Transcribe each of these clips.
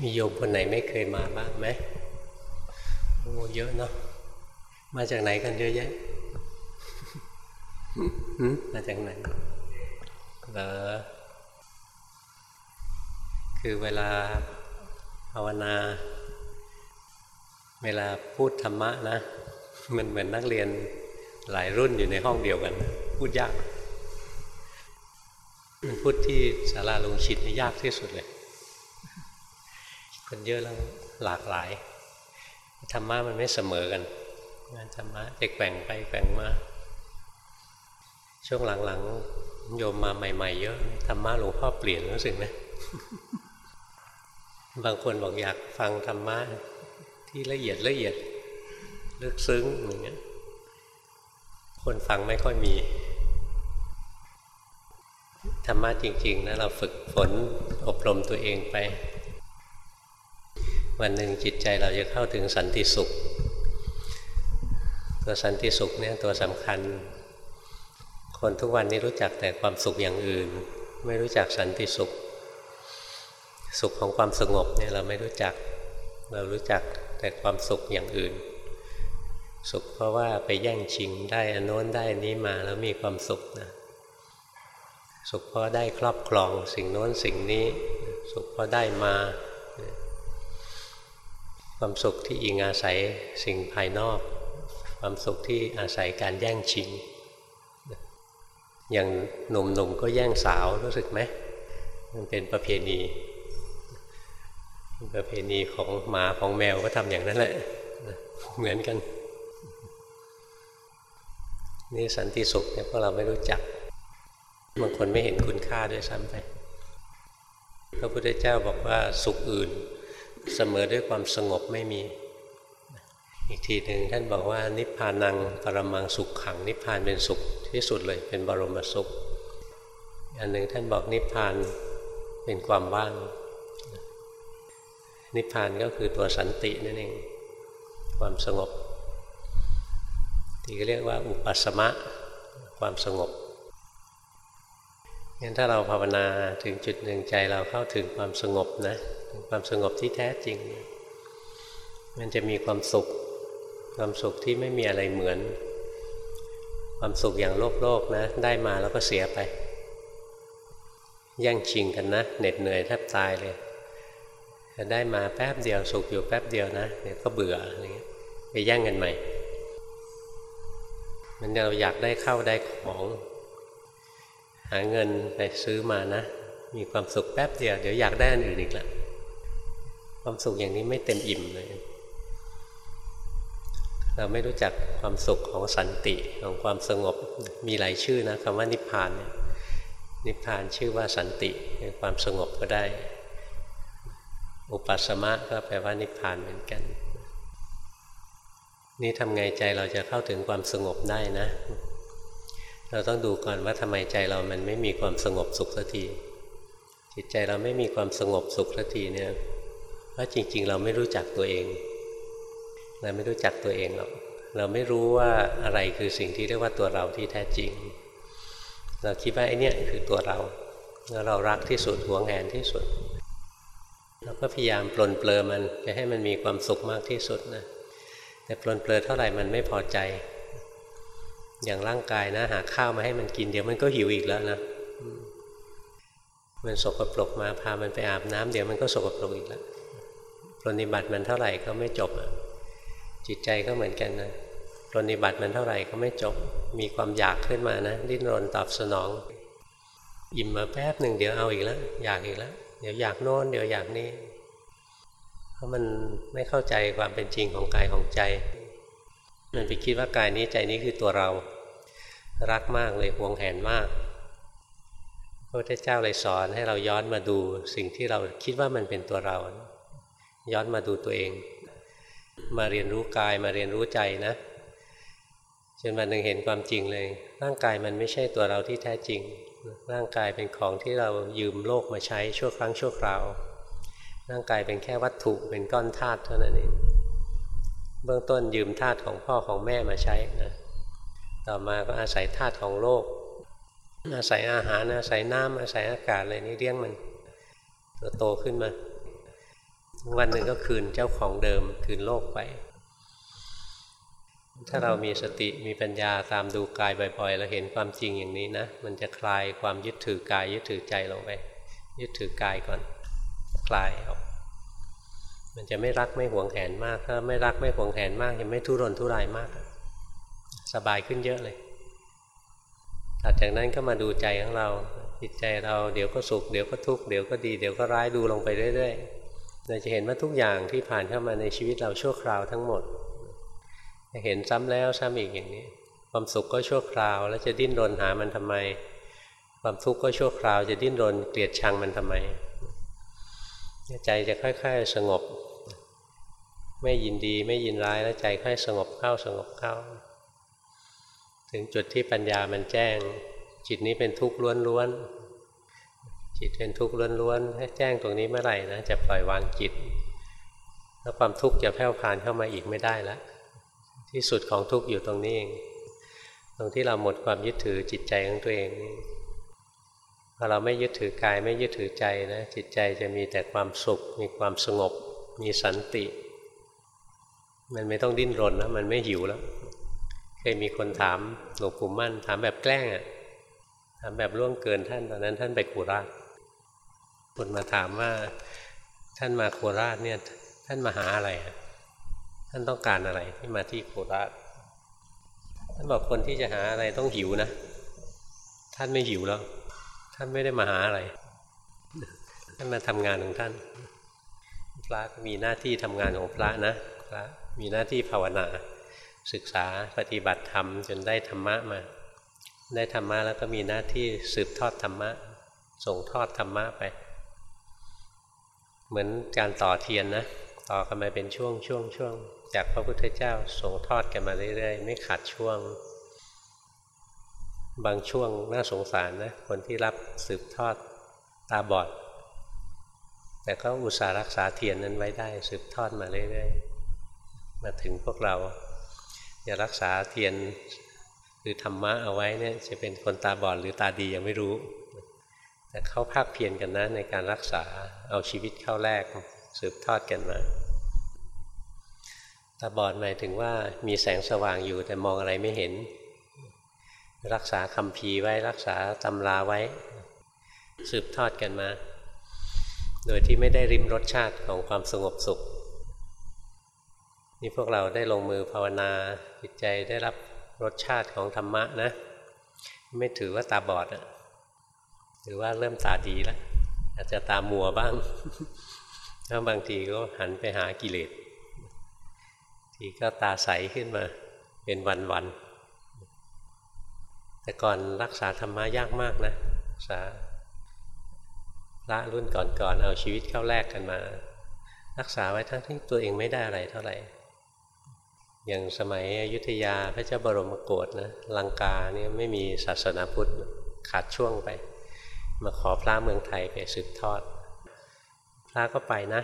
มีโยมคนไหนไม่เคยมาบ้างไหมโอ้เยอะเนาะมาจากไหนกันเยอะแยะมาจากไหนเหรอคือเวลาภาวนา เวลาพูดธรรมะนะ มันเหมือนนักเรียนหลายรุ่นอยู่ในห้องเดียวกัน พูดยากมันพูดที่ศาลาลงชิดยากที่สุดเลย คนเยอะแล้วหลากหลายธรรมะมันไม่เสมอกัน งานธรรมะเด็กแบ่งไปแบ่งมาช่วงหลังๆโยมมาใหม่ๆเยอะธรรมะหลวงพ่อเปลี่ยนรู้สึกไหมบางคนบอกอยากฟังธรรมะที่ละเอียดละเอียดลึกซึ้งอย่างเงี้ยคนฟังไม่ค่อยมี ธรรมะจริง ๆนะเราฝึกฝนอบรมตัวเองไป วันหนึ่งจิตใจเราจะเข้าถึงสันติสุข ตัวสันติสุขเนี่ยตัวสำคัญ คนทุกวันนี้รู้จักแต่ความสุขอย่างอื่น ไม่รู้จักสันติสุข สุขของความสงบเนี่ยเราไม่รู้จัก เรารู้จักแต่ความสุขอย่างอื่น สุขเพราะว่าไปแย่งชิงได้อนโน้นได้นี้มาแล้วมีความสุขนะสุขเพราะได้ครอบครองสิ่งโน้นสิ่งนี้ สุขเพราะได้มา ความสุขที่อิงอาศัยสิ่งภายนอก ความสุขที่อาศัยการแย่งชิง อย่างหนุ่มๆก็แย่งสาวรู้สึกไหมมันเป็นประเพณี ประเพณีของหมาของแมวก็ทำอย่างนั้นแหละเหมือนกัน นี่สันติสุขเนี่ยพวกเราไม่รู้จักบางคนไม่เห็นคุณค่าด้วยซ้ำไปพระพุทธเจ้าบอกว่าสุขอื่น เสมอด้วยความสงบไม่มี อีกทีหนึ่งท่านบอกว่านิพพานังปรมังสุขขัง นิพพานเป็นสุขที่สุดเลยเป็นบรมสุข อันหนึ่งท่านบอกนิพพานเป็นความว่าง นิพพานก็คือตัวสันตินั่นเอง ความสงบ ที่เรียกว่าอุปสมะความสงบงั้นถ้าเราภาวนาถึงจุดหนึ่งใจเราเข้าถึงความสงบนะ ความสงบที่แท้จริง มันจะมีความสุข ความสุขที่ไม่มีอะไรเหมือน ความสุขอย่างโลกโลกนะ ได้มาแล้วก็เสียไป แย่งชิงกันนะเหน็ดเหนื่อยแทบตายเลยจะได้มาแป๊บเดียวสุขอยู่แป๊บเดียวนะเดี๋ยวก็เบื่ออะไรเงี้ยไปแย่งกันใหม่ มันเราอยากได้เข้าได้ของ หาเงินไปซื้อมานะ มีความสุขแป๊บเดียวเดี๋ยวอยากได้อันอื่นอีกล้ว ความสุขอย่างนี้ไม่เต็มอิ่มเลย เราไม่รู้จักความสุขของสันติของความสงบมีหลายชื่อนะคำว่านิพพานเนี่ยนิพพานชื่อว่าสันติคือความสงบก็ได้ อุปัสมะก็แปลว่านิพพานเหมือนกัน นี่ทำไงใจเราจะเข้าถึงความสงบได้นะ เราต้องดูก่อนว่าทำไมใจเรามันไม่มีความสงบสุขสักทีจิตใจเราไม่มีความสงบสุขสักทีเนี่ย พราะจริง ๆ เราไม่รู้จักตัวเอง เราไม่รู้จักตัวเองหรอกเราไม่รู้ว่าอะไรคือสิ่งที่เรียกว่าตัวเราที่แท้จริง เราคิดว่าไอ้นี่คือตัวเราแล้วเรารักที่สุดหวงแหนที่สุด เราก็พยายามปลนเปลือมันจะให้มันมีความสุขมากที่สุดนะแต่ปลนเปลือเท่าไหร่มันไม่พอใจ อย่างร่างกายนะ หาข้าวมาให้มันกินเดี๋ยวมันก็หิวอีกแล้วนะมันสกปรกมาพามันไปอาบน้ำเดี๋ยวมันก็สกปรกอีกแล้ว ปฏิบัติมันเท่าไหร่ก็ไม่จบ จิตใจก็เหมือนกันนะปฏิบัติมันเท่าไหร่ก็ไม่จบ มีความอยากขึ้นมานะ ดิ้นรนตอบสนอง อิ่มมาแป๊บหนึ่งเดี๋ยวเอาอีกแล้วอยากอีกแล้วเดี๋ยวอยากโน้นเดี๋ยวอยากนี้ เพราะมันไม่เข้าใจความเป็นจริงของกายของใจ มันไปคิดว่ากายนี้ใจนี้คือตัวเรา รักมากเลยหวงแหนมากพระพุทธเจ้าเลยสอนให้เราย้อนมาดูสิ่งที่เราคิดว่ามันเป็นตัวเรา ย้อนมาดูตัวเอง มาเรียนรู้กายมาเรียนรู้ใจนะจนวันหนึ่งเห็นความจริงเลย ร่างกายมันไม่ใช่ตัวเราที่แท้จริง ร่างกายเป็นของที่เรายืมโลกมาใช้ชั่วครั้งชั่วคราว ร่างกายเป็นแค่วัตถุเป็นก้อนธาตุเท่านั้นเองเบื้องต้นยืมธาตุของพ่อของแม่มาใช้นะต่อมาก็อาศัยธาตุของโลก อาศัยอาหารอาศัยน้ำอาศัยอากาศอะไรนี้เลี้ยงมันตัวโตขึ้นมา วันหนึ่งก็คืนเจ้าของเดิมคืนโลกไป ถ้าเรามีสติมีปัญญาตามดูกายบ่อยๆแล้วเห็นความจริงอย่างนี้นะ มันจะคลายความยึดถือกายยึดถือใจลงไป ยึดถือกายก่อน คลายออก มันจะไม่รักไม่หวงแหนมาก ถ้าไม่รักไม่หวงแหนมากจะไม่ทุรนทุรายมาก สบายขึ้นเยอะเลยถัดจากนั้นก็มาดูใจของเราจิตใจเราเดี๋ยวก็สุขเดี๋ยวก็ทุกข์เดี๋ยวก็ดีเดี๋ยวก็ร้ายดูลงไปเรื่อยๆ เราจะเห็นว่าทุกอย่างที่ผ่านเข้ามาในชีวิตเราชั่วคราวทั้งหมดเห็นซ้ำแล้วซ้ำอีกอย่างนี้ ความสุขก็ชั่วคราว แล้วจะดิ้นรนหามันทำไม ความทุกข์ก็ชั่วคราว จะดิ้นรนเกลียดชังมันทำไม ใจจะค่อยๆสงบ ไม่ยินดีไม่ยินร้ายแล้วใจค่อยสงบเข้าสงบเข้า ถึงจุดที่ปัญญามันแจ้ง จิตนี้เป็นทุกข์ล้วนๆ จิตเป็นทุกข์ล้วนๆถ้แจ้งตรงนี้เมื่อไหร่นะจะปล่อยวางจิต แล้วความทุกข์จะแผ่วพานเข้ามาอีกไม่ได้แล้วที่สุดของทุกข์อยู่ตรงนี้เองตรงที่เราหมดความยึดถือจิตใจของตัวเองพอเราไม่ยึดถือกายไม่ยึดถือใจนะจิตใจจะมีแต่ความสุข มีความสงบ มีสันติ มันไม่ต้องดิ้นรนนะมันไม่หิวแล้ว เคยมีคนถามหลวงปู่มั่น ถามแบบแกล้งอะ่ะถามแบบล่วงเกินท่านตอนนั้นท่านไปโคราช คนมาถามว่าท่านมาโคราชเนี่ยท่านมาหาอะไร ท่านต้องการอะไรที่มาที่โคราช ท่านบอกคนที่จะหาอะไรต้องหิวนะ ท่านไม่หิวแล้ว ท่านไม่ได้มาหาอะไร ท่านมาทำงานของท่าน พระมีหน้าที่ทำงานของพระนะ พระมีหน้าที่ภาวนา ศึกษาปฏิบัติธรรมจนได้ธรรมะมา ได้ธรรมะแล้วก็มีหน้าที่สืบทอดธรรมะ ส่งทอดธรรมะไป เหมือนการต่อเทียนนะต่อกันมาเป็นช่วงช่วงช่วงจากพระพุทธเจ้าส่งทอดกันมาเรื่อยๆ ไม่ขาดช่วง บางช่วงน่าสงสารนะคนที่รับสืบทอดตาบอด แต่ก็อุตส่าห์รักษาเทียนนั้นไว้ได้สืบทอดมาเรื่อยๆ มาถึงพวกเราจะรักษาเทียนหรือธรรมะเอาไว้เนี่ยจะเป็นคนตาบอดหรือตาดียังไม่รู้ แต่เขาภาคเพียรกันนะ ในการรักษาเอาชีวิตเข้าแรกสืบทอดกันมาตาบอดหมายถึงว่ามีแสงสว่างอยู่แต่มองอะไรไม่เห็น รักษาคำพีไว้รักษาตำราไว้ สืบทอดกันมา โดยที่ไม่ได้ริมรสชาติของความสงบสุข นี่พวกเราได้ลงมือภาวนาจิตใจได้รับรสชาติของธรรมะนะ ไม่ถือว่าตาบอดอะ ถือว่าเริ่มตาดีแล้วอาจจะตามัวบ้างแล้วบางทีก็หันไปหากิเลสทีก็ตาใสขึ้นมาเป็นวันๆแต่ก่อนรักษาธรรมะยากมากนะรักษาละรุ่นก่อนๆเอาชีวิตเข้าแลกกันมา รักษาไว้ทั้งที่ตัวเองไม่ได้อะไรเท่าไหร่ อย่างสมัยอยุธยาพระเจ้าบรมโกศนะลังกาเนี่ยไม่มีศาสนาพุทธขาดช่วงไป มาขอพระเมืองไทยไปสืบทอด พระก็ไปนะ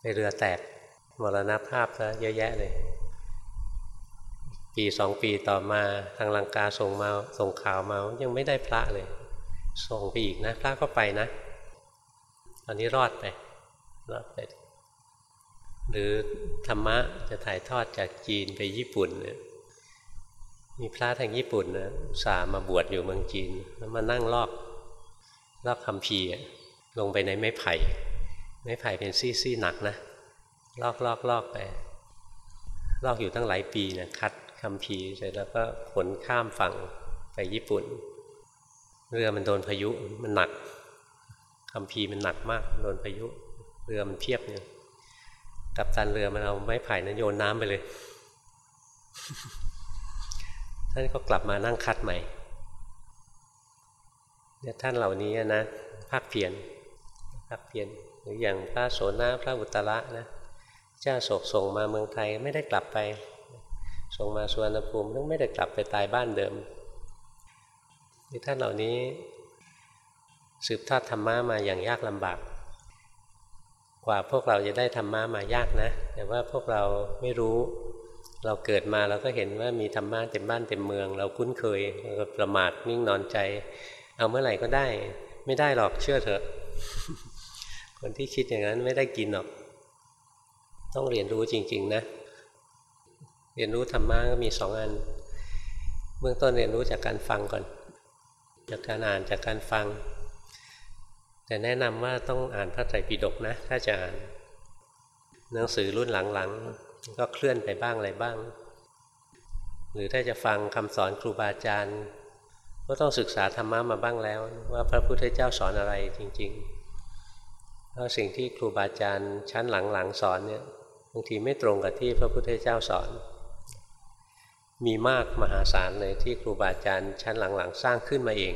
ไปเรือแตกมรณภาพซะเยอะแยะเลย ปีสองปีต่อมาทางลังกาส่งมาส่งข่าวมายังไม่ได้พระเลย ส่งไปอีกนะ พระก็ไปนะ ตอนนี้รอดไปรอดไปหรือธรรมะจะถ่ายทอดจากจีนไปญี่ปุ่นเนี่ยมีพระทางญี่ปุ่นนะสามาบวชอยู่เมืองจีนแล้วมานั่งลอก ลอกคำพีลงไปในไม้ไผ่ ไม้ไผ่เป็นซี่ๆหนักนะ ลอกลอกลอกไป ลอกอยู่ตั้งหลายปีนะคัดคำพีเสร็จแล้วก็ขนข้ามฝั่งไปญี่ปุ่น เรือมันโดนพายุมันหนักคำพีมันหนักมากโดนพายุ เรือมันเพียบเนี่ยกับตันเรือมันเอาไม้ไผ่นั้นโยนน้ำไปเลยท่านก็กลับมานั่งคัดใหม่ เนี่ยท่านเหล่านี้นะภาคเพียนภาคเพียนหรืออย่างพระโสนาพระอุตระนะเจ้าโศกส่งมาเมืองไทยไม่ได้กลับไป ส่งมาสวนภูมิต้องไม่ได้กลับไปตายบ้านเดิมที่ท่านเหล่านี้ สืบทอดธรรมะมาอย่างยากลำบาก กว่าพวกเราจะได้ธรรมะมายากนะ แต่ว่าพวกเราไม่รู้เราเกิดมาเราก็เห็นว่ามีธรรมะเต็มบ้านเต็มเมือง เราคุ้นเคยเราประมาทนิ่งนอนใจ เอาเมื่อไหร่ก็ได้ ไม่ได้หรอกเชื่อเถอะ คนที่คิดอย่างนั้นไม่ได้กินหรอก ต้องเรียนรู้จริง ๆ นะ เรียนรู้ธรรมะก็มีสองอัน เบื้องต้นเรียนรู้จากการฟังก่อน จากการอ่านจากการฟัง แต่แนะนำว่าต้องอ่านพระไตรปิฎกนะ ถ้าจะอ่านหนังสือรุ่นหลังๆ ก็เคลื่อนไปบ้างอะไรบ้าง หรือถ้าจะฟังคำสอนครูบาอาจารย์ ก็ต้องศึกษาธรรมะมาบ้างแล้ว ว่าพระพุทธเจ้าสอนอะไรจริงๆเพราะสิ่งที่ครูบาอาจารย์ชั้นหลังๆสอนเนี่ยบางทีไม่ตรงกับที่พระพุทธเจ้าสอน มีมากมหาศาลเลยที่ครูบาอาจารย์ชั้นหลังๆ สร้างขึ้นมาเอง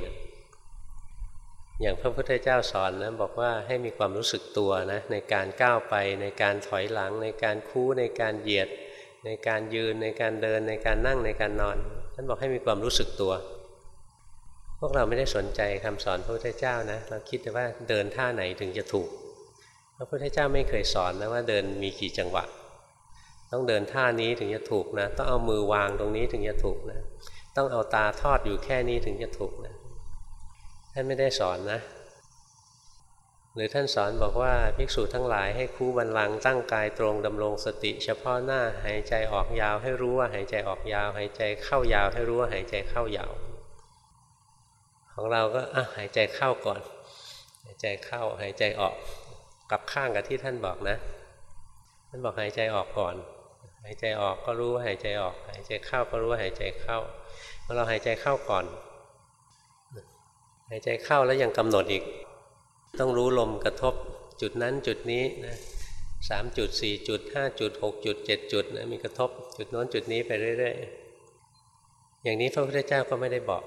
อย่างพระพุทธเจ้าสอนนะบอกว่าให้มีความรู้สึกตัวนะในการก้าวไปในการถอยหลัง ในการคู่ในการเหยียด ในการยืนในการเดินในการนั่งในการนอนท่านบอกให้มีความรู้สึกตัว วกเราไม่ได้สนใจคำสอนพระพุทธเจ้านะ เราคิดแต่ว่าเดินท่าไหนถึงจะถูก พระพุทธเจ้าไม่เคยสอนนะว่าเดินมีกี่จังหวะ ต้องเดินท่านี้ถึงจะถูกนะ ต้องเอามือวางตรงนี้ถึงจะถูกนะ ต้องเอาตาทอดอยู่แค่นี้ถึงจะถูกนะท่านไม่ได้สอนนะ หรือท่านสอนบอกว่าภิกษุทั้งหลายให้คู่บันลังตั้งกายตรงดำรงสติ เฉพาะหน้าหายใจออกยาวให้รู้ว่าหายใจออกยาว หายใจเข้ายาวให้รู้ว่าหายใจเข้ายาว ของเราก็อะหายใจเข้าก่อน หายใจเข้าหายใจออกกลับข้างกับที่ท่านบอกนะท่านบอกหายใจออกก่อน หายใจออกก็รู้ว่าหายใจออก หายใจเข้าก็รู้ว่าหายใจเข้าเมื่อเราหายใจเข้าก่อน หายใจเข้าแล้วยังกำหนดอีก ต้องรู้ลมกระทบจุดนั้นจุดนี้นะสามจุดสี่จุดห้าจุดหกจุดเจ็ดจุดนะมีกระทบจุดโน้นจุดนี้ไปเรื่อย ๆ อย่างนี้พระพุทธเจ้าก็ไม่ได้บอก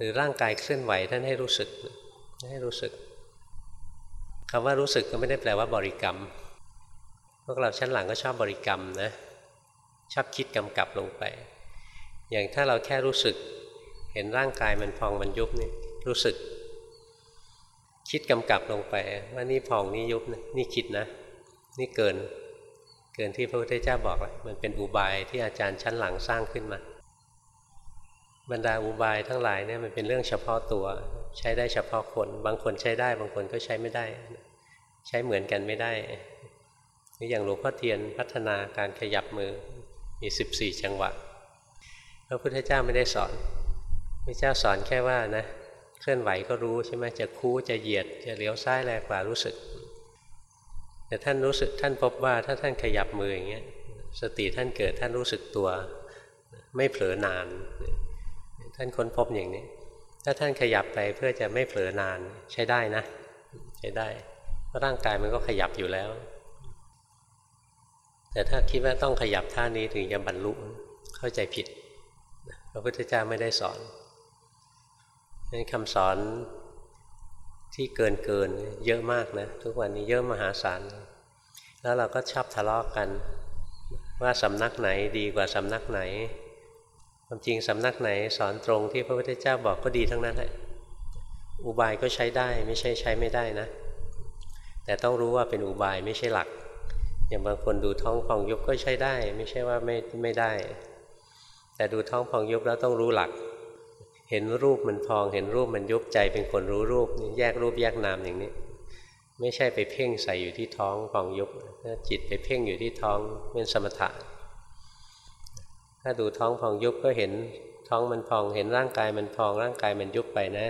หรือร่างกายเคลื่อนไหวท่านให้รู้สึกให้รู้สึกคำว่ารู้สึกก็ไม่ได้แปลว่าบริกรรม พวกเราชั้นหลังก็ชอบบริกรรมนะชอบคิดกำกับลงไป อย่างถ้าเราแค่รู้สึก เห็นร่างกายมันพองมันยุบนี่รู้สึก คิดกำกับลงไป ว่านี่พองนี่ยุบนี่คิดนะ นี่เกิน เกินที่พระพุทธเจ้าบอกแหละมันเป็นอุบายที่อาจารย์ชั้นหลังสร้างขึ้นมา บรรดาอุบายทั้งหลายเนี่ยมันเป็นเรื่องเฉพาะตัว ใช้ได้เฉพาะคน บางคนใช้ได้ บางคนก็ใช้ไม่ได้ ใช้เหมือนกันไม่ได้อย่างหลวงพ่อเทียนพัฒนาการขยับมือมีสิบสี่จังหวะพระพุทธเจ้าไม่ได้สอนพระเจ้าสอนแค่ว่านะเคลื่อนไหวก็รู้ใช่ไหมจะคู่จะเหยียด จะเลี้ยวซ้ายแรงกว่ารู้สึก แต่ท่านรู้สึกท่านพบว่าถ้าท่านขยับมืออย่างเงี้ยสติท่านเกิดท่านรู้สึกตัว ไม่เผลอนาน ท่านค้นพบอย่างนี้ ถ้าท่านขยับไปเพื่อจะไม่เผลอนานใช้ได้นะ ใช้ได้เพราะร่างกายมันก็ขยับอยู่แล้ว แต่ถ้าคิดว่าต้องขยับท่านี้ถึงจะบรรลุเข้าใจผิดพระพุทธเจ้าไม่ได้สอนนี่คำสอนที่เกินเกินเยอะมากนะ ทุกวันนี้เยอะมหาศาลแล้วเราก็ชอบทะเลาะกกัน ว่าสำนักไหนดีกว่าสำนักไหน ความจริงสำนักไหนสอนตรงที่พระพุทธเจ้าบอกก็ดีทั้งนั้นแหละอุบายก็ใช้ได้ไม่ใช่ใช้ไม่ได้นะ แต่ต้องรู้ว่าเป็นอุบายไม่ใช่หลัก อย่างบางคนดูท้องพองยุบก็ใช้ได้ ไม่ใช่ว่าไม่ไม่ได้ แต่ดูท้องพองยุบแล้วต้องรู้หลัก เห็นรูปมันพองเห็นรูปมันยุบใจเป็นคนรู้รูปแยกรูปแยกนามอย่างนี้ ไม่ใช่ไปเพ่งใส่อยู่ที่ท้องพองยุบจิตไปเพ่งอยู่ที่ท้องเป็นสมถะ ถ้าดูท้องพองยุบก็เห็นท้องมันพองเห็นร่างกายมันพองร่างกายมันยุบไปนะ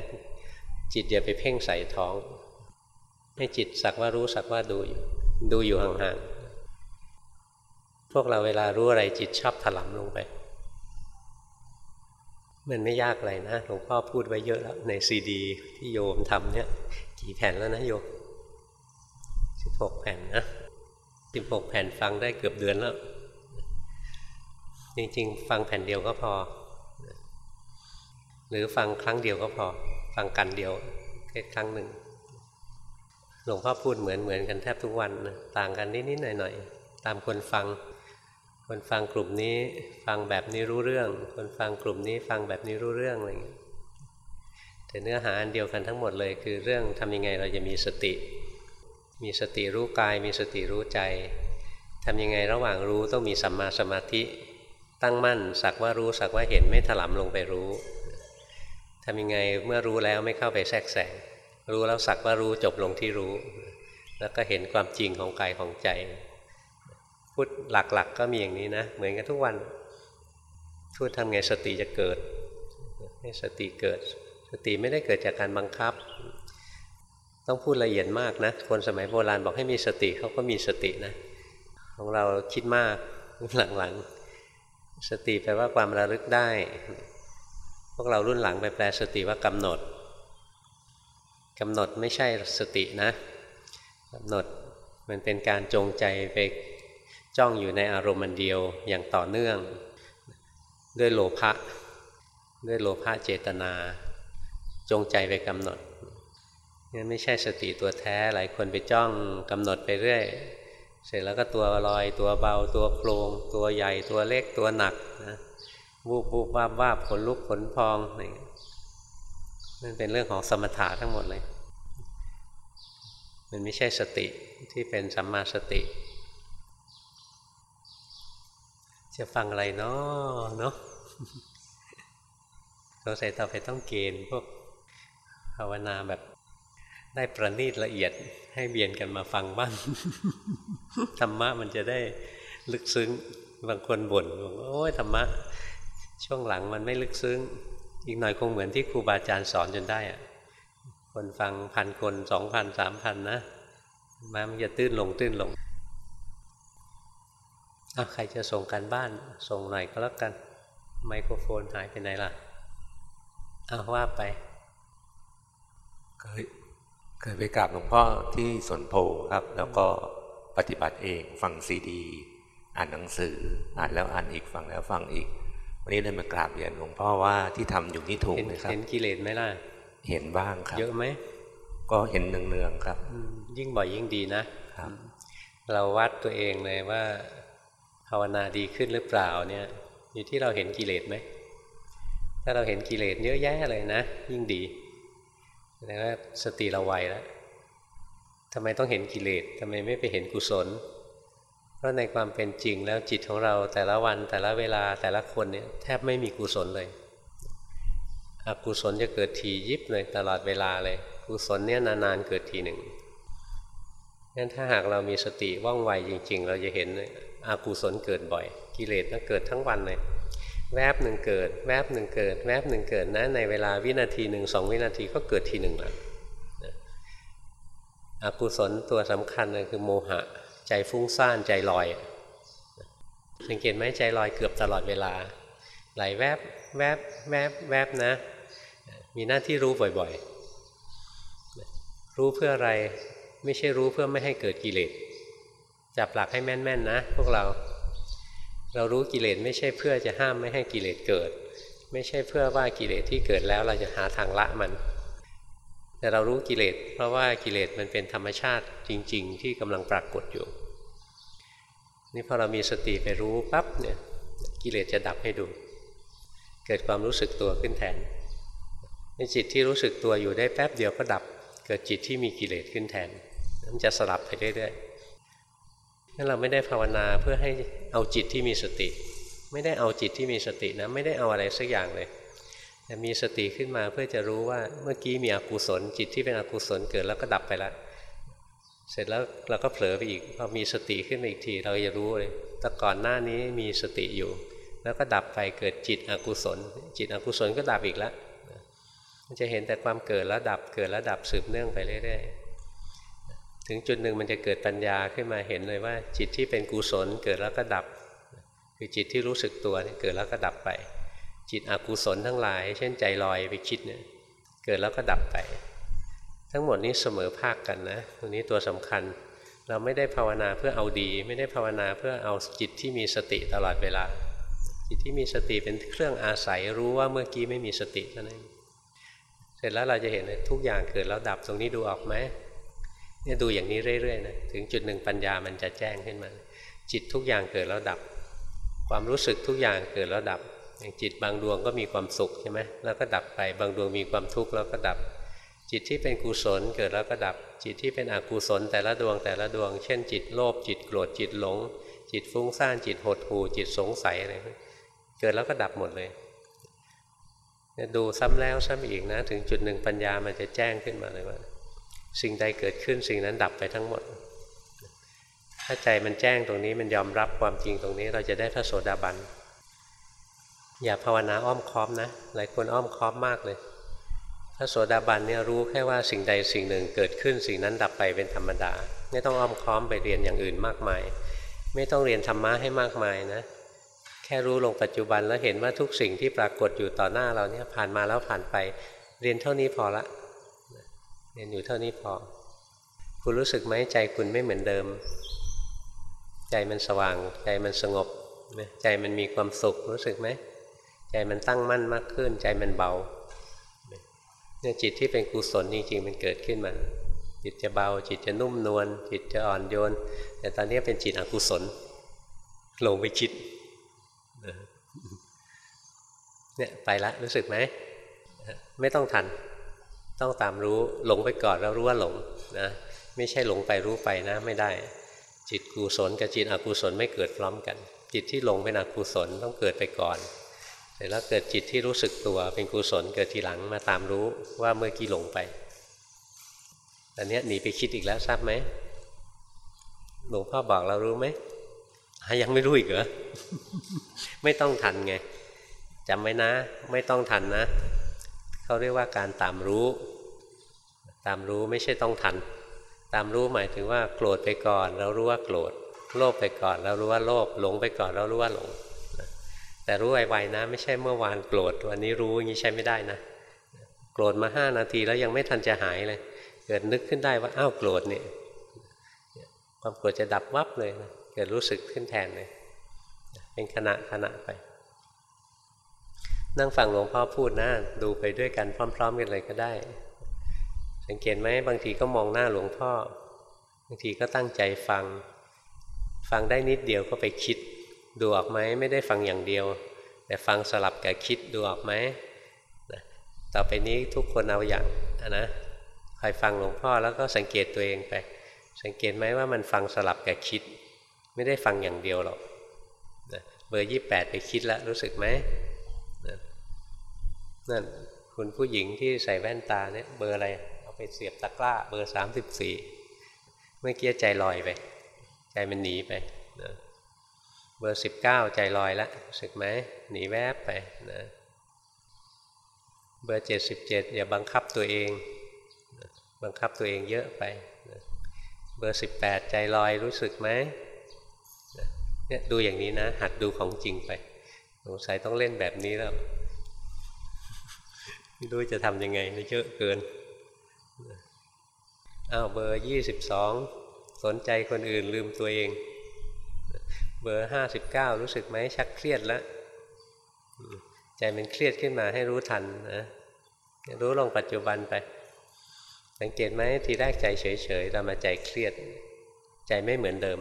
จิตอย่าไปเพ่งใส่ท้อง ให้จิตสักว่ารู้สักว่าดูอยู่ดูอยู่ห่างๆพวกเราเวลารู้อะไรจิตชอบถลำลงไป มันไม่ยากอะไรนะหลวงพ่อพูดไว้เยอะแล้วในซีดี ที่โยมทำเนี่ย กี่แผ่นแล้วนะโยมสิบหกแผ่นนะสิบหกแผ่นฟังได้เกือบเดือนแล้ว จริงๆ ฟังแผ่นเดียวก็พอ หรือฟังครั้งเดียวก็พอ ฟังกันเดียวแค่ครั้งหนึ่งหลวงพ่อพูดเหมือนเหมือนกันแทบทุกวันนะต่างกันนิดๆหน่อยๆตามคนฟัง คนฟังกลุ่มนี้ฟังแบบนี้รู้เรื่อง คนฟังกลุ่มนี้ฟังแบบนี้รู้เรื่องอะไรอย่างนี้แต่เนื้อหาอันเดียวกันทั้งหมดเลย คือเรื่องทำยังไงเราจะมีสติ มีสติรู้กาย มีสติรู้ใจทำยังไงระหว่างรู้ต้องมีสัมมาสมาธิ ตั้งมั่น สักว่ารู้สักว่าเห็นไม่ถลำลงไปรู้ทำยังไงเมื่อรู้แล้วไม่เข้าไปแทรกแซงรู้แล้วสักว่ารู้จบลงที่รู้ แล้วก็เห็นความจริงของกายของใจ พูดหลักๆกก็มีอย่างนี้นะ เหมือนกันทุกวันพูดทำไงสติจะเกิดให้สติเกิด สติไม่ได้เกิดจากการบังคับ ต้องพูดละเอียดมากนะ คนสมัยโบราณบอกให้มีสติเขาก็มีสตินะ ของเราคิดมากหลังๆ สติแปลว่าความระลึกได้ พวกเรารุ่นหลังไปแปลสติว่ากำหนดกำหนดไม่ใช่สตินะกำหนดมันเป็นการจงใจไปจ้องอยู่ในอารมณ์เดียวอย่างต่อเนื่อง ด้วยโลภะด้วยโลภะเจตนา จงใจไปกำหนดนี่ไม่ใช่สติตัวแท้หลายคนไปจ้องกำหนดไปเรื่อย เสร็จแล้วก็ตัวลอยตัวเบาตัวโครงตัวใหญ่ตัวเล็กตัวหนักนะวูบวูบวาบวาบขนลุกขนพองอะไรนั่นเป็นเรื่องของสมถะทั้งหมดเลย มันไม่ใช่สติที่เป็นสัมมาสติ จะฟังอะไรเนาะเนาะสงสัยต่อไปต้องเกณฑ์พวกภาวนาแบบ ได้ประณีตละเอียดให้เบียนกันมาฟังบ้างธรรมะมันจะได้ลึกซึ้งบางคนบ่นบอกโอ้ยธรรมะ ช่วงหลังมันไม่ลึกซึ้ง อีกหน่อยคงเหมือนที่ครูบาอาจารย์สอนจนได้อะคนฟังพันคนสองพันสามพันนะมามันจะตื้นลงตื้นลงอะใครจะส่งการบ้านส่งหน่อยก็แล้วกัน ไมโครโฟนหายไปไหนล่ะอ้าว่าไปเคย เคยไปกราบหลวงพ่อที่สนโพครับ แล้วก็ปฏิบัติเองฟังซีดี อ่านหนังสือ อ่านแล้วอ่านอีกฟังแล้วฟังอีก วันนี้ได้มากราบเรียนหลวงพ่อว่าที่ทำอยู่นี่ถูกไหมครับเห็นกิเลสไหมล่ะเห็นบ้างครับ เยอะไหมก็เห็นเนืองๆครับ ยิ่งบ่อยยิ่งดีนะครับ เราวัดตัวเองเลยว่าภาวนาดีขึ้นหรือเปล่าเนี่ย อยู่ที่เราเห็นกิเลสไหมถ้าเราเห็นกิเลสเยอะแยะเลยนะ ยิ่งดี แสดงว่าสติเราไวแล้วทำไมต้องเห็นกิเลสทำไมไม่ไปเห็นกุศล เพราะในความเป็นจริงแล้วจิตของเราแต่ละวันแต่ละเวลาแต่ละคนเนี่ยแทบไม่มีกุศลเลย อกุศลจะเกิดทียิบเลยตลอดเวลาเลย กุศลเนี่ยนานๆเกิดทีหนึ่งงั้นถ้าหากเรามีสติว่องไวจริง ๆ เราจะเห็นอกุศลเกิดบ่อย กิเลสก็เกิดทั้งวันเลย แวบหนึ่งเกิด แวบหนึ่งเกิด แวบหนึ่งเกิดนะในเวลาวินาทีหนึ่งสองวินาทีก็เกิดทีหนึ่งล้วอกุศลตัวสำคัญเลยคือโมหะ ใจฟุ้งซ่านใจลอย สังเกตไหมใจลอยเกือบตลอดเวลา ไหลแวบแวบแวบแวบนะ มีหน้าที่รู้บ่อยๆ รู้เพื่ออะไรไม่ใช่รู้เพื่อไม่ให้เกิดกิเลสจับหลักให้แม่นๆนะ พวกเรา เรารู้กิเลสไม่ใช่เพื่อจะห้ามไม่ให้กิเลสเกิด ไม่ใช่เพื่อว่ากิเลสที่เกิดแล้วเราจะหาทางละมัน แต่เรารู้กิเลสเพราะว่ากิเลสมันเป็นธรรมชาติจริง ๆ ที่กำลังปรากฏอยู่ นี่พอเรามีสติไปรู้ปั๊บเนี่ยกิเลสจะดับให้ดู เกิดความรู้สึกตัวขึ้นแทนในจิตที่รู้สึกตัวอยู่ได้แป๊บเดียวก็ดับ เกิดจิตที่มีกิเลสขึ้นแทนมันจะสลับไปเรื่อยๆ นเราไม่ได้ภาวนาเพื่อให้เอาจิตที่มีสติ ไม่ได้เอาจิตที่มีสตินะไม่ได้เอาอะไรสักอย่างเลยแต่มีสติขึ้นมาเพื่อจะรู้ว่าเมื่อกี้มีอกุศลจิตที่เป็นอกุศลเกิดแล้วก็ดับไปแล้วเสร็จแล้วเราก็เผลอไปอีกพอมีสติขึ้นมาอีกที เราจะรู้เลยแต่ก่อนหน้านี้มีสติอยู่ แล้วก็ดับไปเกิดจิตอกุศล จิตอกุศลก็ดับอีกแล้วมันจะเห็นแต่ความเกิดแล้วดับเกิดแล้วดับสืบเนื่องไปเรื่อยๆ ถึงจุดหนึ่งมันจะเกิดปัญญาขึ้นมาเห็นเลยว่า จิตที่เป็นกุศลเกิดแล้วก็ดับ คือจิตที่รู้สึกตัวเกิดแล้วก็ดับไป จิตอกุศลทั้งหลาย เช่นใจลอยไปคิดเนี่ยเกิดแล้วก็ดับไป ทั้งหมดนี้เสมอภาคกันนะตรงนี้ตัวสำคัญ เราไม่ได้ภาวนาเพื่อเอาดี ไม่ได้ภาวนาเพื่อเอาจิตที่มีสติตลอดเวลา จิตที่มีสติเป็นเครื่องอาศัยรู้ว่าเมื่อกี้ไม่มีสติเท่านั้นเสร็จแล้วเราจะเห็นทุกอย่างเกิดแล้วดับตรงนี้ดูออกไหม เนี่ยดูอย่างนี้เรื่อยๆนะถึงจุดหนึ่งปัญญามันจะแจ้งขึ้นมา จิตทุกอย่างเกิดแล้วดับ ความรู้สึกทุกอย่างเกิดแล้วดับ อย่างจิตบางดวงก็มีความสุขใช่ไหมแล้วก็ดับไปบางดวงมีความทุกข์แล้วก็ดับ จิตที่เป็นกุศลเกิดแล้วก็ดับ จิตที่เป็นอกุศลแต่ละดวงแต่ละดวง เช่น จิตโลภจิตโกรธจิตหลง จิตฟุ้งซ่านจิตหดหู่จิตสงสัยอะไรเกิดแล้วก็ดับหมดเลยดูซ้ำแล้วซ้ำอีกนะ ถึงจุดหนึ่งปัญญามันจะแจ้งขึ้นมาเลยว่า สิ่งใดเกิดขึ้นสิ่งนั้นดับไปทั้งหมด ถ้าใจมันแจ้งตรงนี้มันยอมรับความจริงตรงนี้เราจะได้พระโสดาบัน อย่าภาวนาอ้อมค้อมนะ หลายคนอ้อมค้อมมากเลย พระโสดาบันเนี่ยรู้แค่ว่าสิ่งใดสิ่งหนึ่งเกิดขึ้นสิ่งนั้นดับไปเป็นธรรมดา ไม่ต้องอ้อมค้อมไปเรียนอย่างอื่นมากมาย ไม่ต้องเรียนธรรมะให้มากมายนะ แค่รู้ลงปัจจุบันแล้วเห็นว่าทุกสิ่งที่ปรากฏอยู่ต่อหน้าเราเนี่ยผ่านมาแล้วผ่านไป เรียนเท่านี้พอละ เรียนอยู่เท่านี้พอ คุณรู้สึกไหมใจคุณไม่เหมือนเดิม ใจมันสว่าง ใจมันสงบ ใจมันมีความสุขรู้สึกไหม ใจมันตั้งมั่นมากขึ้น ใจมันเบาเนี่ยจิตที่เป็นกุศลจริงๆ มันเกิดขึ้นมา จิตจะเบา จิตจะนุ่มนวล จิตจะอ่อนโยน แต่ตอนนี้เป็นจิตอกุศลลงไปคิดเนี่ยไปละรู้สึกไหม ไม่ต้องทัน ต้องตามรู้หลงไปก่อนแล้วรู้ว่าหลงนะไม่ใช่หลงไปรู้ไปนะไม่ได้ จิตกุศลกับจิตอกุศลไม่เกิดพร้อมกัน จิตที่หลงเป็นอกุศลต้องเกิดไปก่อนเสร็จแล้วเกิดจิตที่รู้สึกตัวเป็นกุศลเกิดทีหลังมาตามรู้ว่าเมื่อกี้หลงไปตอนนี้หนีไปคิดอีกแล้วทราบไหมหลวงพ่อบอกเรารู้ไหมยังไม่รู้อีกเหรอไม่ต้องทันไงจำไว้นะ ไม่ต้องทันนะเขาเรียกว่าการตามรู้ ตามรู้ไม่ใช่ต้องทัน ตามรู้หมายถึงว่าโกรธไปก่อน เรารู้ว่าโกรธโลภไปก่อน เรารู้ว่าโลภหลงไปก่อน เรารู้ว่าหลง แต่รู้ไวๆนะ ไม่ใช่เมื่อวานโกรธวันนี้รู้อย่างนี้ใช้ไม่ได้นะ โกรธมาห้านาทีแล้วยังไม่ทันจะหายเลย เกิดนึกขึ้นได้ว่าอ้าวโกรธเนี่ยความโกรธจะดับวับเลยนะเกิดรู้สึกขึ้นแทนเลย เป็นขณะขณะไป นั่งฟังหลวงพ่อพูดนะ ดูไปด้วยกันพร้อม ๆ กันเลยก็ได้ สังเกตไหมบางทีก็มองหน้าหลวงพ่อบางทีก็ตั้งใจฟัง ฟังได้นิดเดียวก็ไปคิด ดูออกไหมไม่ได้ฟังอย่างเดียว แต่ฟังสลับกับคิดดูออกไหมต่อไปนี้ทุกคนเอาอย่างนะคอยฟังหลวงพ่อแล้วก็สังเกตตัวเองไป สังเกตไหมว่ามันฟังสลับกับคิด ไม่ได้ฟังอย่างเดียวหรอกเบอร์ยี่แปดไปคิดแล้วรู้สึกไหมนั่นคุณผู้หญิงที่ใส่แว่นตาเนี่ยเบอร์อะไร ไปเสียบตะกร้าเบอร์สามสิบสี่เมื่อกี้ใจลอยไป ใจมันหนีไปนะเบอร์สิบเก้าใจลอยแล้วรู้สึกไหมหนีแวบไปนะเบอร์เจ็ดสิบเจ็ดอย่าบังคับตัวเอง บังคับตัวเองเยอะไปนะเบอร์สิบแปดใจลอยรู้สึกไหมเนี่ยดูอย่างนี้นะ หัดดูของจริงไปสงสัยต้องเล่นแบบนี้แล้วไม่รู้จะทำยังไงมันเยอะเกิน อ้าวเบอร์ยี่สิบสองสนใจคนอื่นลืมตัวเอง เบอร์ห้าสิบเก้ารู้สึกไหมชักเครียดแล้วใจมันเครียดขึ้นมาให้รู้ทันนะรู้ลงปัจจุบันไป สังเกตไหมทีแรกใจเฉยๆเรามาใจเครียด ใจไม่เหมือนเดิม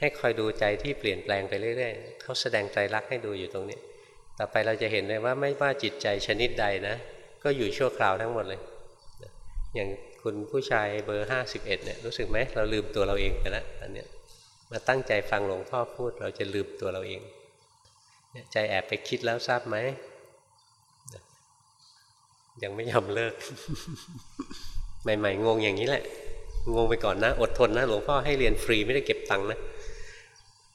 ให้คอยดูใจที่เปลี่ยนแปลงไปเรื่อยๆเขาแสดงใจรักให้ดูอยู่ตรงนี้ ต่อไปเราจะเห็นเลยว่าไม่ว่าจิตใจชนิดใดนะ ก็อยู่ชั่วคราวทั้งหมดเลย อย่างคุณผู้ชายเบอร์ห้าสิบเอ็ดเนี่ยรู้สึกไหมเราลืมตัวเราเองไปแล้วอันเนี้ยมาตั้งใจฟังหลวงพ่อพูด เราจะลืมตัวเราเองใจแอบไปคิดแล้วทราบไหมยังไม่ยอมเลิก ใหม่ๆงงอย่างนี้แหละ งงไปก่อนนะ อดทนนะ หลวงพ่อให้เรียนฟรีไม่ได้เก็บตังค์นะ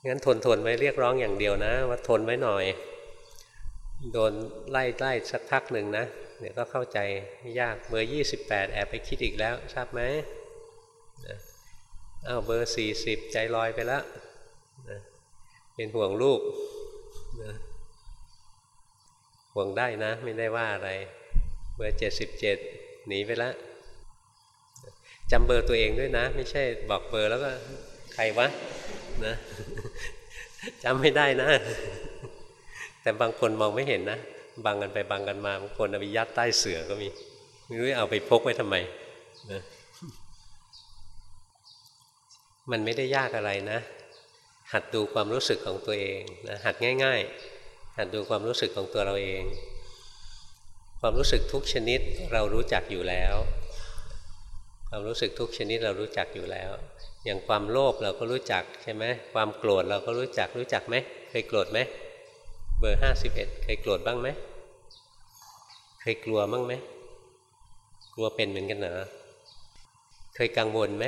งั้นทนทนไว้เรียกร้องอย่างเดียวนะ ว่าทนไว้หน่อย โดนไล่ไล่สักพักหนึ่งนะ เดี๋ยวก็เข้าใจไม่ยากเบอร์ยี่สิบแปดแอบไปคิดอีกแล้วทราบไหมอ้าวเบอร์สี่สิบใจลอยไปแล้วเป็นห่วงลูกห่วงได้นะ ไม่ได้ว่าอะไร เบอร์เจ็ดสิบเจ็ดหนีไปแล้วจำเบอร์ตัวเองด้วยนะ ไม่ใช่บอกเบอร์แล้วก็ใครวะนะจำไม่ได้นะ แต่บางคนมองไม่เห็นนะ บังกันไปบังกันมาบางคนเอาไปยัดใต้เสือก็มีไม่รู้เอาไปพกไว้ทำไมนะมันไม่ได้ยากอะไรนะ หัดดูความรู้สึกของตัวเองนะหัดง่าย ๆ หัดดูความรู้สึกของตัวเราเอง ความรู้สึกทุกชนิดเรารู้จักอยู่แล้ว ความรู้สึกทุกชนิดเรารู้จักอยู่แล้ว อย่างความโลภเราก็รู้จักใช่ไหมความโกรธเราก็รู้จักรู้จักไหมเคยโกรธไหม เบอร์ห้าสิบเอ็ดเคยโกรธบ้างไหม เคยกลัวบ้างไหม กลัวเป็นเหมือนกันเหรอ เคยกังวลไหม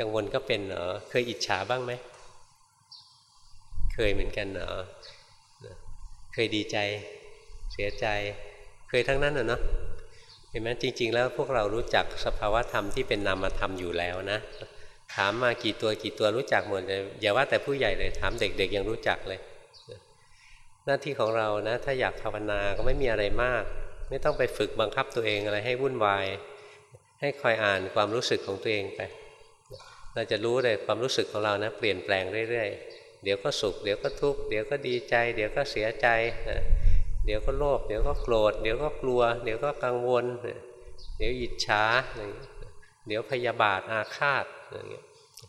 กังวลก็เป็นเหรอ เคยอิจฉาบ้างไหม เคยเหมือนกันเหรอ เคยดีใจ เสียใจ เคยทั้งนั้นเหรอเนาะเห็นไหมจริง ๆ แล้วพวกเรารู้จักสภาวะธรรมที่เป็นนามธรรมอยู่แล้วนะ ถามมากี่ตัวกี่ตัวรู้จักหมดเลยอย่าว่าแต่ผู้ใหญ่เลย ถามเด็กๆยังรู้จักเลย หน้าที่ของเรานะถ้าอยากภาวนาก็ไม่มีอะไรมาก ไม่ต้องไปฝึกบังคับตัวเองอะไรให้วุ่นวาย ให้คอยอ่านความรู้สึกของตัวเองไป เราจะรู้เลยความรู้สึกของเรานะ เปลี่ยนแปลงเรื่อยๆ เดี๋ยวก็สุข เดี๋ยวก็ทุกข์ เดี๋ยวก็ดีใจ เดี๋ยวก็เสียใจนะเดี๋ยวก็โลภ เดี๋ยวก็โกรธ เดี๋ยวก็กลัว เดี๋ยวก็กังวล เดี๋ยวอิจฉา เดี๋ยวพยาบาทอาฆาต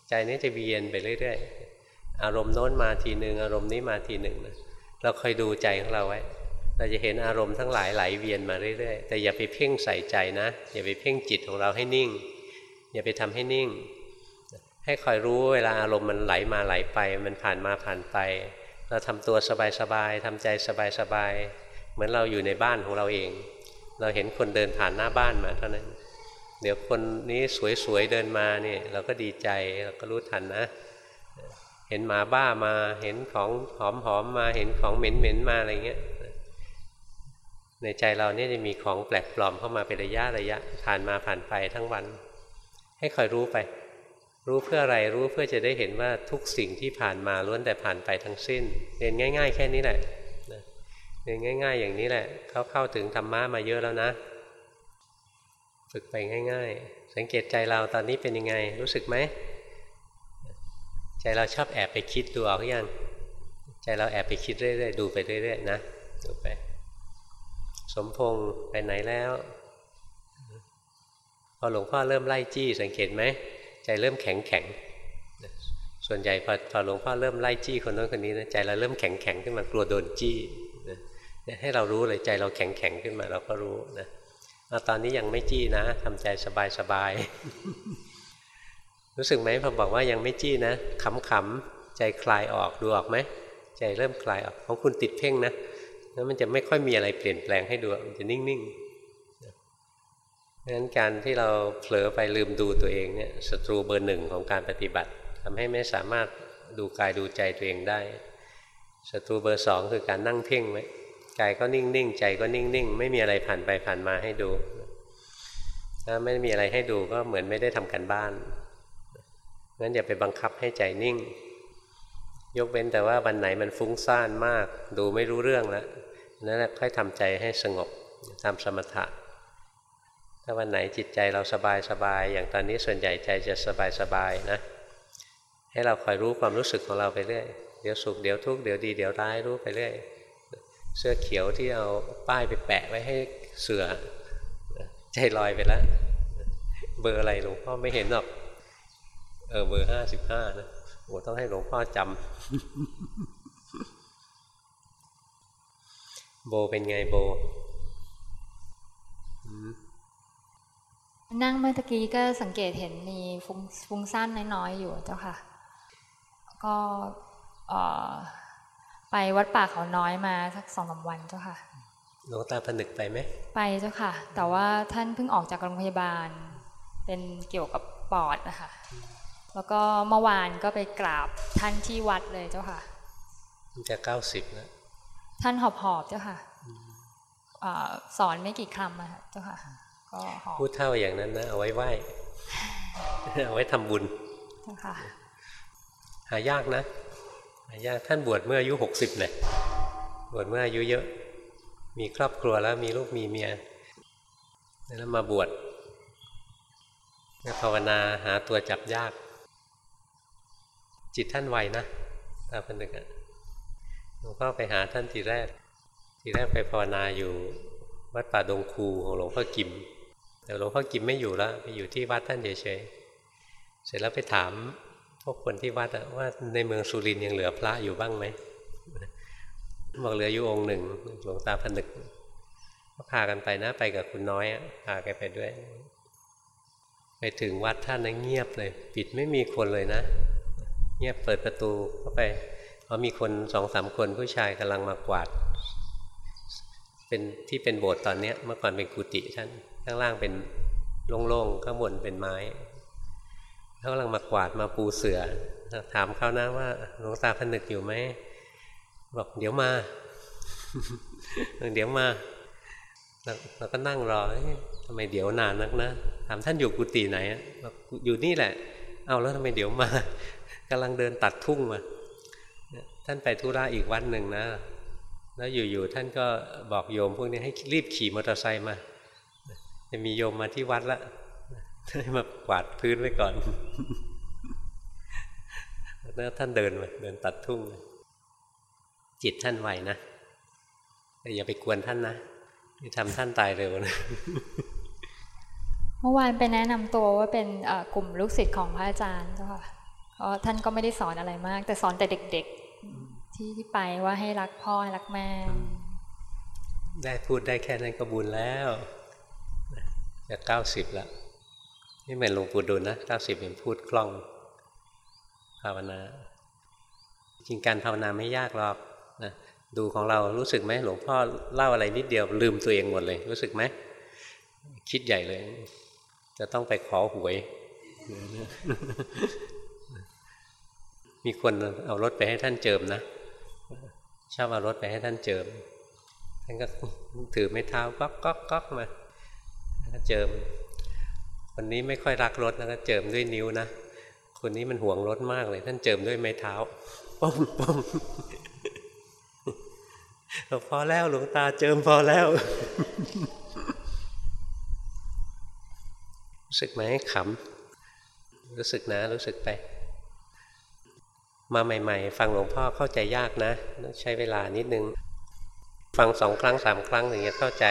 ใจนี้จะเวียนไปเรื่อยๆ อารมณ์โน้นมาทีหนึ่งอารมณ์นี้มาทีหนึ่งนะ เราคอยดูใจของเราไว้ เราจะเห็นอารมณ์ทั้งหลายไหลเวียนมาเรื่อยๆ แต่อย่าไปเพ่งใส่ใจนะ อย่าไปเพ่งจิตของเราให้นิ่ง อย่าไปทำให้นิ่ง ให้คอยรู้เวลาอารมณ์มันไหลมาไหลไป มันผ่านมาผ่านไป เราทำตัวสบายๆทำใจสบายๆ เหมือนเราอยู่ในบ้านของเราเอง เราเห็นคนเดินผ่านหน้าบ้านมาเท่านั้น เดี๋ยวคนนี้สวยๆเดินมาเนี่ยเราก็ดีใจเราก็รู้ทันนะ เห็นหมาบ้ามา เห็นของหอมๆมา เห็นของเหม็นๆมาอะไรเงี้ย ในใจเราเนี่ยจะมีของแปลกปลอมเข้ามาเป็นระยะระยะ ผ่านมาผ่านไปทั้งวัน ให้คอยรู้ไป รู้เพื่ออะไร รู้เพื่อจะได้เห็นว่าทุกสิ่งที่ผ่านมาล้วนแต่ผ่านไปทั้งสิ้น เรียนง่าย ๆ แค่นี้แหละเรียนง่าย ๆ อย่างนี้แหละ เขาเข้าถึงธรรมะมาเยอะแล้วนะ ฝึกไปง่าย ๆ สังเกตใจเราตอนนี้เป็นยังไง รู้สึกไหม ใจเราชอบแอบไปคิดดูเอาอย่างใจเราแอบไปคิดเรื่อยๆดูไปเรื่อยๆนะดูไป สมพงษ์ไปไหนแล้ว พอหลวงพ่อเริ่มไล่จี้สังเกตไหมใจเริ่มแข็งแข็งส่วนใหญ่พอพอหลวงพ่อเริ่มไล่จี้คนโน้นคนนี้นะใจเราเริ่มแข็งแข็งขึ้นมากลัวโดนจี้นะให้เรารู้เลยใจเราแข็งแข็งขึ้นมาเราก็รู้นะตอนนี้ยังไม่จี้นะทำใจสบายสบาย รู้สึกไหมพอบอกว่ายังไม่จี้นะขำๆใจคลายออกดูออกไหมใจเริ่มคลายออกของคุณติดเพ่งนะแล้วมันจะไม่ค่อยมีอะไรเปลี่ยนแปลงให้ดูมันจะนิ่งๆเพราะฉะนั้นการที่เราเผลอไปลืมดูตัวเองเนี่ยศัตรูเบอร์หนึ่งของการปฏิบัติทำให้ไม่สามารถดูกายดูใจตัวเองได้ศัตรูเบอร์สองคือการนั่งเพ่งไว้กายก็นิ่งๆใจก็นิ่งๆไม่มีอะไรผ่านไปผ่านมาให้ดูถ้าไม่มีอะไรให้ดูก็เหมือนไม่ได้ทำกันบ้าน งั้นอย่าไปบังคับให้ใจนิ่ง ยกเว้นแต่ว่าวันไหนมันฟุ้งซ่านมาก ดูไม่รู้เรื่องแล้วนั่นแหละค่อยทำใจให้สงบทำสมถะ ถ้าวันไหนจิตใจเราสบายสบายอย่างตอนนี้ส่วนใหญ่ใจจะสบายสบายนะ ให้เราคอยรู้ความรู้สึกของเราไปเรื่อยเดี๋ยวสุขเดี๋ยวทุกข์เดี๋ยวดีเดี๋ยวร้ายรู้ไปเรื่อยเสื้อเขียวที่เอาป้ายไปแปะไว้ให้เสือ ใจลอยไปแล้ว เบอร์อะไรหลวงพ่อไม่เห็นหรอก เออเบอร์ห้าสิบห้านะโอ้ต้องให้หลวงพ่อจำโบเป็นไงโบ นั่งเมื่อตะกี้ก็สังเกตเห็นมีฟุ้งฟุ้งซ่านน้อยๆอยู่เจ้าค่ะ ก็ไปวัดป่าเขาน้อยมาสักสองสาวันเจ้าค่ะหลวงตาผนึกไปไหม ไปเจ้าค่ะ แต่ว่าท่านเพิ่งออกจากโรงพยาบาล เป็นเกี่ยวกับปอดนะคะ แล้วก็เมื่อวานก็ไปกราบท่านที่วัดเลยเจ้าค่ะจะเก้าสิบแล้วท่านหอบหอบเจ้าค่ะสอนไม่กี่คำอะเจ้าค่ะก็หอบพูดเท่าอย่างนั้นนะเอาไว้ไหว้เอาไว้ทำบุญเจ้าค่ะหายากนะหายากท่านบวชเมื่ออายุหกสิบเลยบวชเมื่ออายุเยอะ มีครอบครัวแล้วมีลูกมีเมียแล้วมาบวชภาวนาหาตัวจับยาก จิตท่านไวนะตาพนึกอะหลวงพ่อไปหาท่านทีแรก ทีแรกไปภาวนาอยู่วัดป่าดงคูของหลวงพ่อกิม แต่หลวงพ่อกิมไม่อยู่แล้วไปอยู่ที่วัดท่านเฉยๆเสร็จแล้วไปถามพวกคนที่วัดว่าในเมืองสุรินยังเหลือพระอยู่บ้างไหมบอกเหลืออยู่องค์หนึ่งหลวงตาผนึกก็พากันไปนะไปกับคุณน้อยพาแกไปด้วย ไปถึงวัดท่านนะเงียบเลย ปิดไม่มีคนเลยนะ เงียบเปิดประตูเข้าไปพอมีคนสองสามคนผู้ชายกำลังมากวาด เป็นที่เป็นโบสถ์ตอนนี้เมื่อก่อนเป็นกุฏิท่านข้างล่างเป็นโล่งๆข้างบนเป็นไม้เขากำลังมากวาดมาปูเสือ ถามเขานะว่าหลวงตาผนึกอยู่ไหมบอกเดี๋ยวมาเดี๋ยวมาเราก็นั่งรอทำไมเดี๋ยวนานนักนะถามท่านอยู่กุฏิไหนบอกอยู่นี่แหละ เอาแล้วทำไมเดี๋ยวมา กำลังเดินตัดทุ่งมาท่านไปธุระอีกวันหนึ่งนะ แล้วอยู่ๆท่านก็บอกโยมพวกนี้ให้รีบขี่มอเตอร์ไซค์มา จะมีโยมมาที่วัดละให้มากวาดพื้นไว้ก่อนแล้วท่านเดินมาเดินตัดทุ่ง จิตท่านไหวนะแต่อย่าไปกวนท่านนะที่ทำท่านตายเร็วนะเมื่อวานไปแนะนำตัวว่าเป็นกลุ่มลูกศิษย์ของพระอาจารย์เจ้าค่ะ เพราะท่านก็ไม่ได้สอนอะไรมาก แต่สอนแต่เด็กๆที่ที่ไปว่าให้รักพ่อให้รักแม่ ได้พูดได้แค่นั้นก็บุญแล้วจะเก้าสิบแล้วนี่เหมือนหลวงปู่ดูลนะเก้าสิบยังพูดคล่องภาวนาจริงการภาวนาไม่ยากหรอกนะดูของเรารู้สึกไหมหลวงพ่อเล่าอะไรนิดเดียวลืมตัวเองหมดเลย รู้สึกไหมคิดใหญ่เลย จะต้องไปขอหวย มีคนเอารถไปให้ท่านเจิมนะชอบเอารถไปให้ท่านเจิม ท่านก็ถือไม้เท้าก๊อกก๊อกก๊อกมาแล้วเจิมคนนี้ไม่ค่อยรักรถแล้วก็เจิมด้วยนิ้วนะคนนี้มันห่วงรถมากเลย ท่านเจิมด้วยไม้เท้าป้องป้องพอแล้วหลวงตาเจิมพอแล้วรู้สึกไหมขำรู้สึกนะรู้สึกไป มาใหม่ ๆ ฟังหลวงพ่อเข้าใจยากนะ ใช้เวลานิดนึง ฟังสองครั้งสามครั้งถึงจะเข้าใจ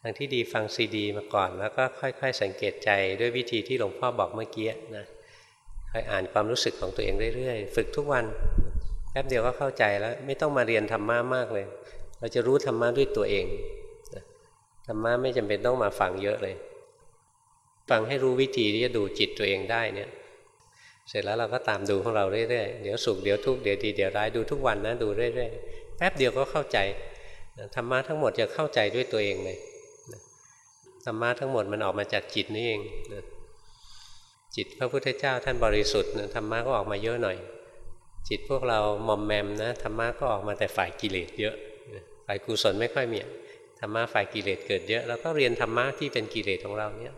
ทางที่ดีฟังซีดี มาก่อน แล้วก็ค่อย ๆ สังเกตใจด้วยวิธีที่หลวงพ่อบอกเมื่อกี้นะค่อยอ่านความรู้สึกของตัวเองเรื่อยๆ ฝึกทุกวันแป๊บเดียวก็เข้าใจแล้ว ไม่ต้องมาเรียนธรรมะมากเลย เราจะรู้ธรรมะด้วยตัวเองธรรมะไม่จำเป็นต้องมาฟังเยอะเลย ฟังให้รู้วิธีที่จะดูจิตตัวเองได้เนี่ย เสร็จแล้วเราก็ตามดูของเราเรื่อยๆ เดี๋ยวสุขเดี๋ยวทุกข์เดี๋ยวดีเดี๋ยวร้ายดูทุกวันนะดูเรื่อยๆ แป๊บเดียวก็เข้าใจธรรมะทั้งหมดจะเข้าใจด้วยตัวเองเลยธรรมะทั้งหมดมันออกมาจากจิตนี่เองจิตพระพุทธเจ้าท่านบริสุทธิ์ธรรมะก็ออกมาเยอะหน่อย จิตพวกเราหม่อมแมมนะธรรมะก็ออกมาแต่ฝ่ายกิเลสเยอะฝ่ายกุศลไม่ค่อยมีธรรมะฝ่ายกิเลสเกิดเยอะแล้วก็เรียนธรรมะที่เป็นกิเลสของเราเนี่ย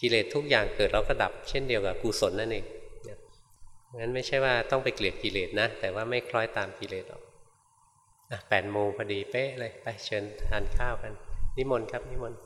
กิเลสทุกอย่างเกิดแล้วก็ดับ เช่นเดียวกับกุศลนั่นเอง งั้นไม่ใช่ว่าต้องไปเกลียดกิเลสนะ แต่ว่าไม่คล้อยตามกิเลสหรอกแปดโมงพอดีเป๊ะเลย ไปเชิญทานข้าวกัน นิมนต์ครับ นิมนต์